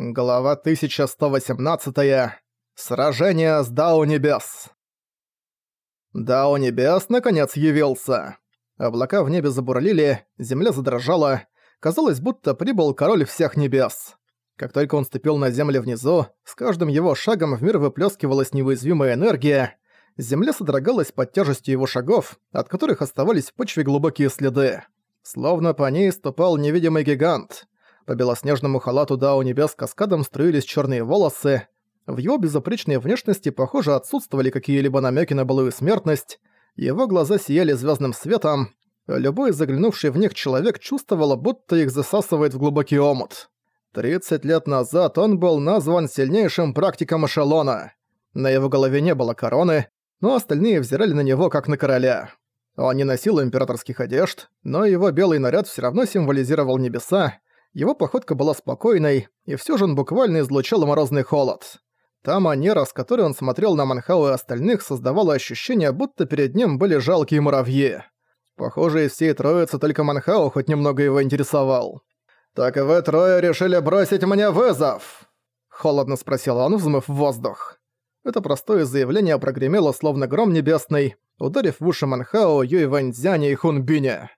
Глава 1118. Сражение с Дао Небес. Дао Небес наконец явился. Облака в небе забурлили, земля задрожала. Казалось, будто прибыл король всех небес. Как только он ступил на землю внизу, с каждым его шагом в мир выплескивалась невыязвимая энергия. Земля содрогалась под тяжестью его шагов, от которых оставались в почве глубокие следы. Словно по ней ступал невидимый гигант — по белоснежному халату Дао Небес каскадом струились черные волосы. В его безупречной внешности, похоже, отсутствовали какие-либо намеки на былую смертность. Его глаза сияли звездным светом. Любой заглянувший в них человек чувствовал, будто их засасывает в глубокий омут. 30 лет назад он был назван сильнейшим практиком эшелона. На его голове не было короны, но остальные взирали на него как на короля. Он не носил императорских одежд, но его белый наряд все равно символизировал небеса, его походка была спокойной, и все же он буквально излучал морозный холод. Та манера, с которой он смотрел на Манхау и остальных, создавала ощущение, будто перед ним были жалкие муравьи. Похоже, из всей троицы только Манхау хоть немного его интересовал. «Так и вы трое решили бросить мне вызов?» Холодно спросил он, взмыв в воздух. Это простое заявление прогремело словно гром небесный, ударив в уши Манхао, Юй Ваньцзяня и Хунбиня.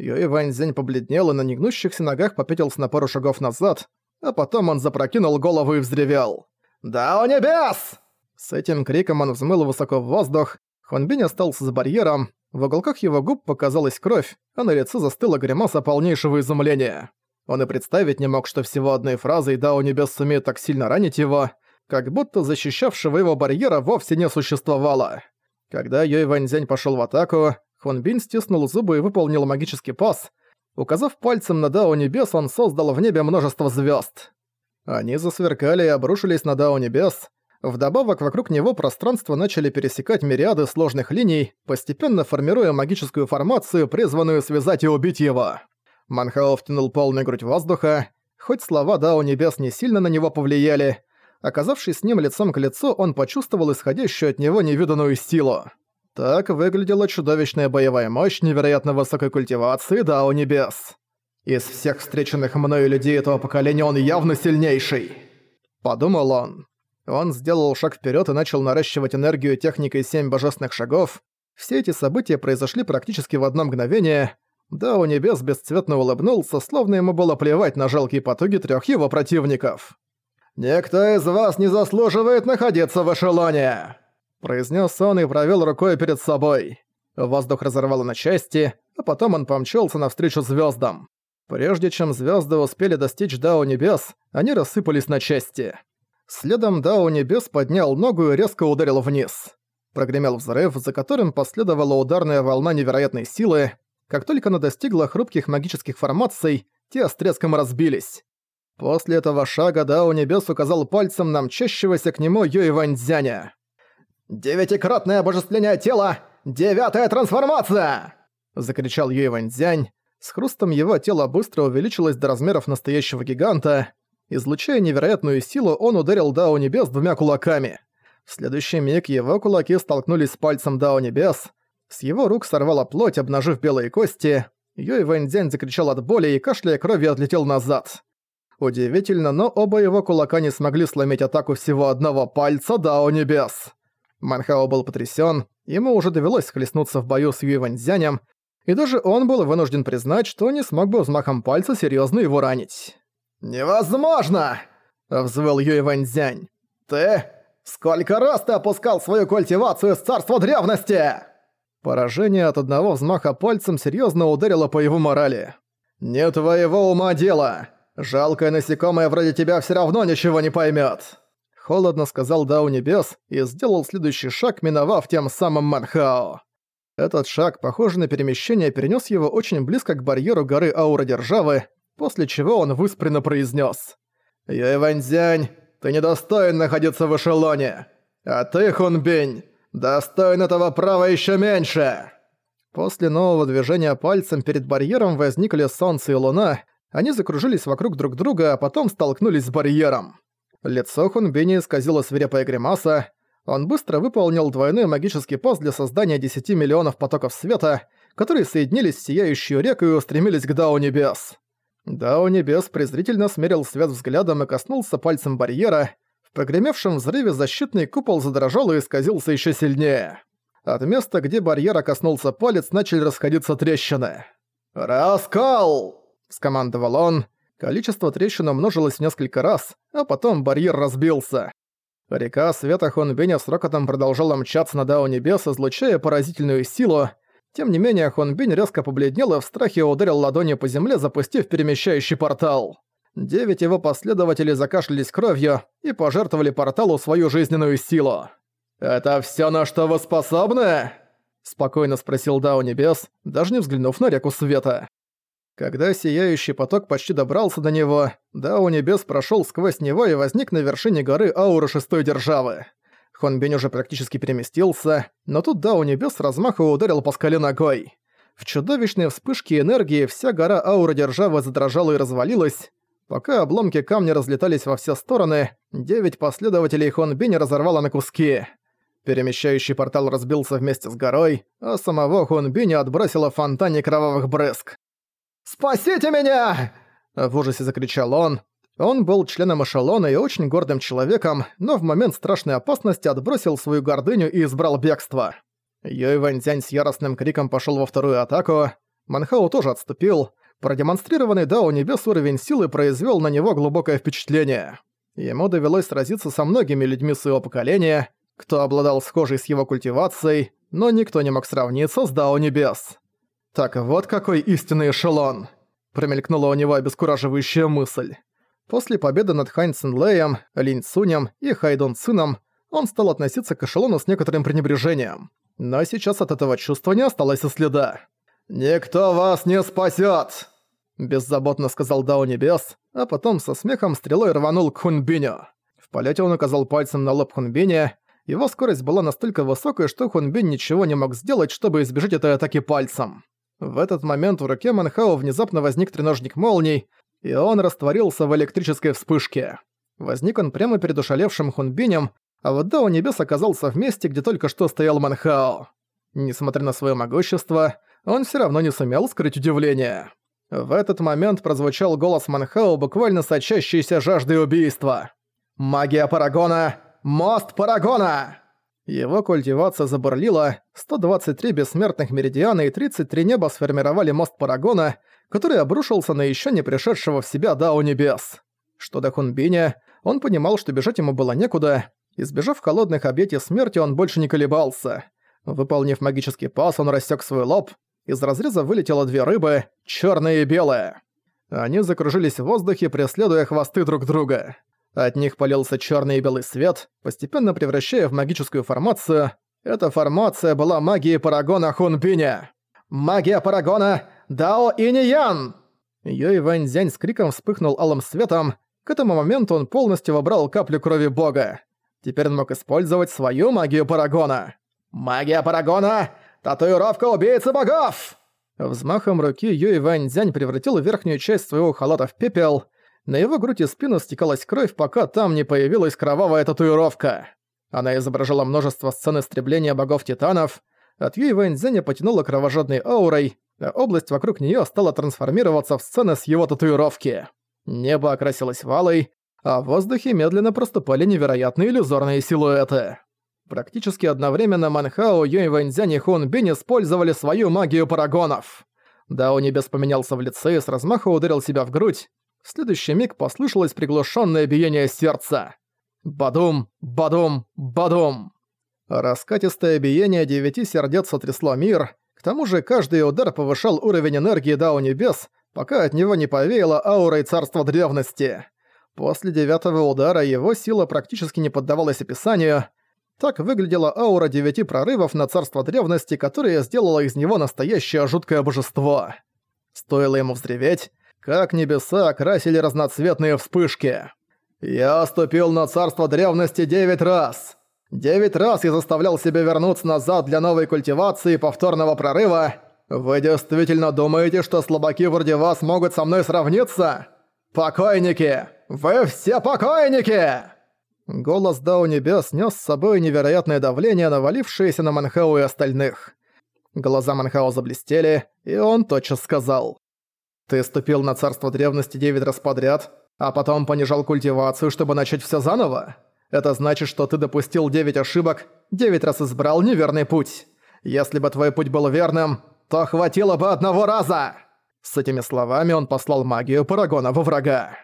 Юй Ваньзянь побледнел и на негнущихся ногах попятился на пару шагов назад, а потом он запрокинул голову и взревел. «Да у небес!» С этим криком он взмыл высоко в воздух, Хунбинь остался за барьером, в уголках его губ показалась кровь, а на лице застыла гримаса полнейшего изумления. Он и представить не мог, что всего одной фразой «Да, небес» сумеет так сильно ранить его, как будто защищавшего его барьера вовсе не существовало. Когда Юй Ваньзянь пошёл в атаку, Хон Бин стиснул зубы и выполнил магический пас. Указав пальцем на Дао Небес, он создал в небе множество звезд. Они засверкали и обрушились на Дао Небес. Вдобавок, вокруг него пространство начали пересекать мириады сложных линий, постепенно формируя магическую формацию, призванную связать и убить его. Манхао втянул полную грудь воздуха. Хоть слова Дао Небес не сильно на него повлияли, оказавшись с ним лицом к лицу, он почувствовал исходящую от него невиданную силу. Так выглядела чудовищная боевая мощь невероятно высокой культивации Дао Небес. Из всех встреченных мною людей этого поколения он явно сильнейший. Подумал он. Он сделал шаг вперед и начал наращивать энергию техникой семь божественных шагов. Все эти события произошли практически в одно мгновение. Дао Небес бесцветно улыбнулся, словно ему было плевать на жалкие потуги трех его противников. «Никто из вас не заслуживает находиться в эшелоне!» Произнес он и провел рукой перед собой. Воздух разорвало на части, а потом он помчался навстречу звездам. Прежде чем звезды успели достичь Дао Небес, они рассыпались на части. Следом Дао Небес поднял ногу и резко ударил вниз. Прогремел взрыв, за которым последовала ударная волна невероятной силы. Как только она достигла хрупких магических формаций, те с треском разбились. После этого шага Дао Небес указал пальцем на мчащегося к нему Юй Ваньцзяня. «Девятикратное обожествление тела! Девятая трансформация!» Закричал Юй Ваньцзянь. С хрустом его тело быстро увеличилось до размеров настоящего гиганта. Излучая невероятную силу, он ударил Дао Небес двумя кулаками. В следующий миг его кулаки столкнулись с пальцем Дао Небес. С его рук сорвала плоть, обнажив белые кости. Юй Вэньцзянь закричал от боли и, кашляя кровью, отлетел назад. Удивительно, но оба его кулака не смогли сломить атаку всего одного пальца Дао Небес. Манхао был потрясен, ему уже довелось схлестнуться в бою с Юй Ваньцзянем, и даже он был вынужден признать, что не смог бы взмахом пальца серьезно его ранить. «Невозможно!» – взвыл Юй Ваньцзянь. «Ты? Сколько раз ты опускал свою культивацию с царства древности?» Поражение от одного взмаха пальцем серьезно ударило по его морали. «Не твоего ума дело! Жалкое насекомое вроде тебя все равно ничего не поймет. Холодно сказал Дау Небес и сделал следующий шаг, миновав тем самым Манхао. Этот шаг, похожий на перемещение, перенес его очень близко к барьеру горы Аура Державы, после чего он выспренно произнес: «Юй Ваньцзянь, ты недостоин находиться в эшелоне, а ты, Хунбень, достоин этого права еще меньше!» После нового движения пальцем перед барьером возникли Солнце и Луна, они закружились вокруг друг друга, а потом столкнулись с барьером. Лицо Хунбини исказило свирепая гримаса. Он быстро выполнил двойной магический пост для создания 10 миллионов потоков света, которые соединились в сияющую реку и устремились к Дао Небес. Дао Небес презрительно смерил свет взглядом и коснулся пальцем барьера. В прогремевшем взрыве защитный купол задрожал и исказился еще сильнее. От места, где барьера коснулся палец, начали расходиться трещины. «Раскал!» – скомандовал он. Количество трещин умножилось несколько раз, а потом барьер разбился. Река Света Хонбиня с рокотом продолжала мчаться на Дао Небес, излучая поразительную силу. Тем не менее, Хонбинь резко побледнел и в страхе ударил ладонью по земле, запустив перемещающий портал. Девять его последователей закашлялись кровью и пожертвовали порталу свою жизненную силу. «Это всё, на что вы способны?» – спокойно спросил Дао Небес, даже не взглянув на реку Света. Когда сияющий поток почти добрался до него, Дао Небес прошёл сквозь него и возник на вершине горы ауры шестой державы. Хонбинь уже практически переместился, но тут Дао Небес с размаха ударил по скале ногой. В чудовищной вспышке энергии вся гора ауры державы задрожала и развалилась. Пока обломки камня разлетались во все стороны, девять последователей Хонбинь разорвало на куски. Перемещающий портал разбился вместе с горой, а самого Хунбиня отбросило в фонтане кровавых брызг. «Спасите меня!» В ужасе закричал он. Он был членом эшелона и очень гордым человеком, но в момент страшной опасности отбросил свою гордыню и избрал бегство. Юй Вэньцзянь с яростным криком пошел во вторую атаку. Манхау тоже отступил. Продемонстрированный Дао Небес уровень силы произвел на него глубокое впечатление. Ему довелось сразиться со многими людьми своего поколения, кто обладал схожей с его культивацией, но никто не мог сравниться с Дао Небес. «Так вот какой истинный эшелон!» Промелькнула у него обескураживающая мысль. После победы над Хань Цинлеем, Линь Цунем и Хайдон Цином он стал относиться к эшелону с некоторым пренебрежением. Но сейчас от этого чувства не осталось и следа. «Никто вас не спасет! Беззаботно сказал Дао Небес, а потом со смехом стрелой рванул к Хунбиню. В полете он указал пальцем на лоб Хунбиня, его скорость была настолько высокой, что Хунбин ничего не мог сделать, чтобы избежать этой атаки пальцем. В этот момент в руке Манхао внезапно возник треножник молний, и он растворился в электрической вспышке. Возник он прямо перед ушалевшим Хунбинем, а вот Дао Небес оказался в месте, где только что стоял Манхао. Несмотря на свое могущество, он все равно не сумел скрыть удивление. В этот момент прозвучал голос Манхао, буквально сочащийся жаждой убийства. «Магия Парагона! Мост Парагона!» Его культивация забурлила, 123 бессмертных меридиана и 33 неба сформировали мост Парагона, который обрушился на еще не пришедшего в себя Дао Небес. Что до Хунбиня, он понимал, что бежать ему было некуда. Избежав холодных объятий смерти, он больше не колебался. Выполнив магический пас, он рассек свой лоб. Из разреза вылетело две рыбы, черная и белая. Они закружились в воздухе, преследуя хвосты друг друга. От них полился черный и белый свет, постепенно превращая в магическую формацию. Эта формация была магией Парагона Хунбиня. «Магия Парагона! Дао Иниян!» Юй Вэньцзянь с криком вспыхнул алым светом. К этому моменту он полностью вобрал каплю крови бога. Теперь он мог использовать свою магию Парагона. «Магия Парагона! Татуировка убийцы богов!» Взмахом руки Юй Вэньцзянь превратил верхнюю часть своего халата в пепел – на его грудь и спину стекалась кровь, пока там не появилась кровавая татуировка. Она изображала множество сцен истребления богов-титанов. От Юй Вэньцзэня потянула кровожадной аурой, а область вокруг неё стала трансформироваться в сцены с его татуировки. Небо окрасилось валой, а в воздухе медленно проступали невероятные иллюзорные силуэты. Практически одновременно Манхао, Юй Вэньцзянь и Хун Бин использовали свою магию парагонов. Дао Небес поменялся в лице и с размаха ударил себя в грудь, в следующий миг послышалось приглушенное биение сердца. Бадум, бадум, бадум. Раскатистое биение девяти сердец сотрясло мир. К тому же каждый удар повышал уровень энергии Дао Небес, пока от него не повеяло аурой Царства Древности. После девятого удара его сила практически не поддавалась описанию. Так выглядела аура девяти прорывов на Царство Древности, которая сделала из него настоящее жуткое божество. Стоило ему взреветь, как небеса окрасили разноцветные вспышки. «Я ступил на царство древности девять раз. Девять раз я заставлял себя вернуться назад для новой культивации и повторного прорыва. Вы действительно думаете, что слабаки вроде вас могут со мной сравниться? Покойники! Вы все покойники!» Голос Дау Небес нес с собой невероятное давление, навалившееся на Манхау и остальных. Глаза Манхау заблестели, и он тотчас сказал. Ты ступил на царство древности девять раз подряд, а потом понижал культивацию, чтобы начать все заново? Это значит, что ты допустил девять ошибок, девять раз избрал неверный путь. Если бы твой путь был верным, то хватило бы одного раза!» С этими словами он послал магию Парагона во врага.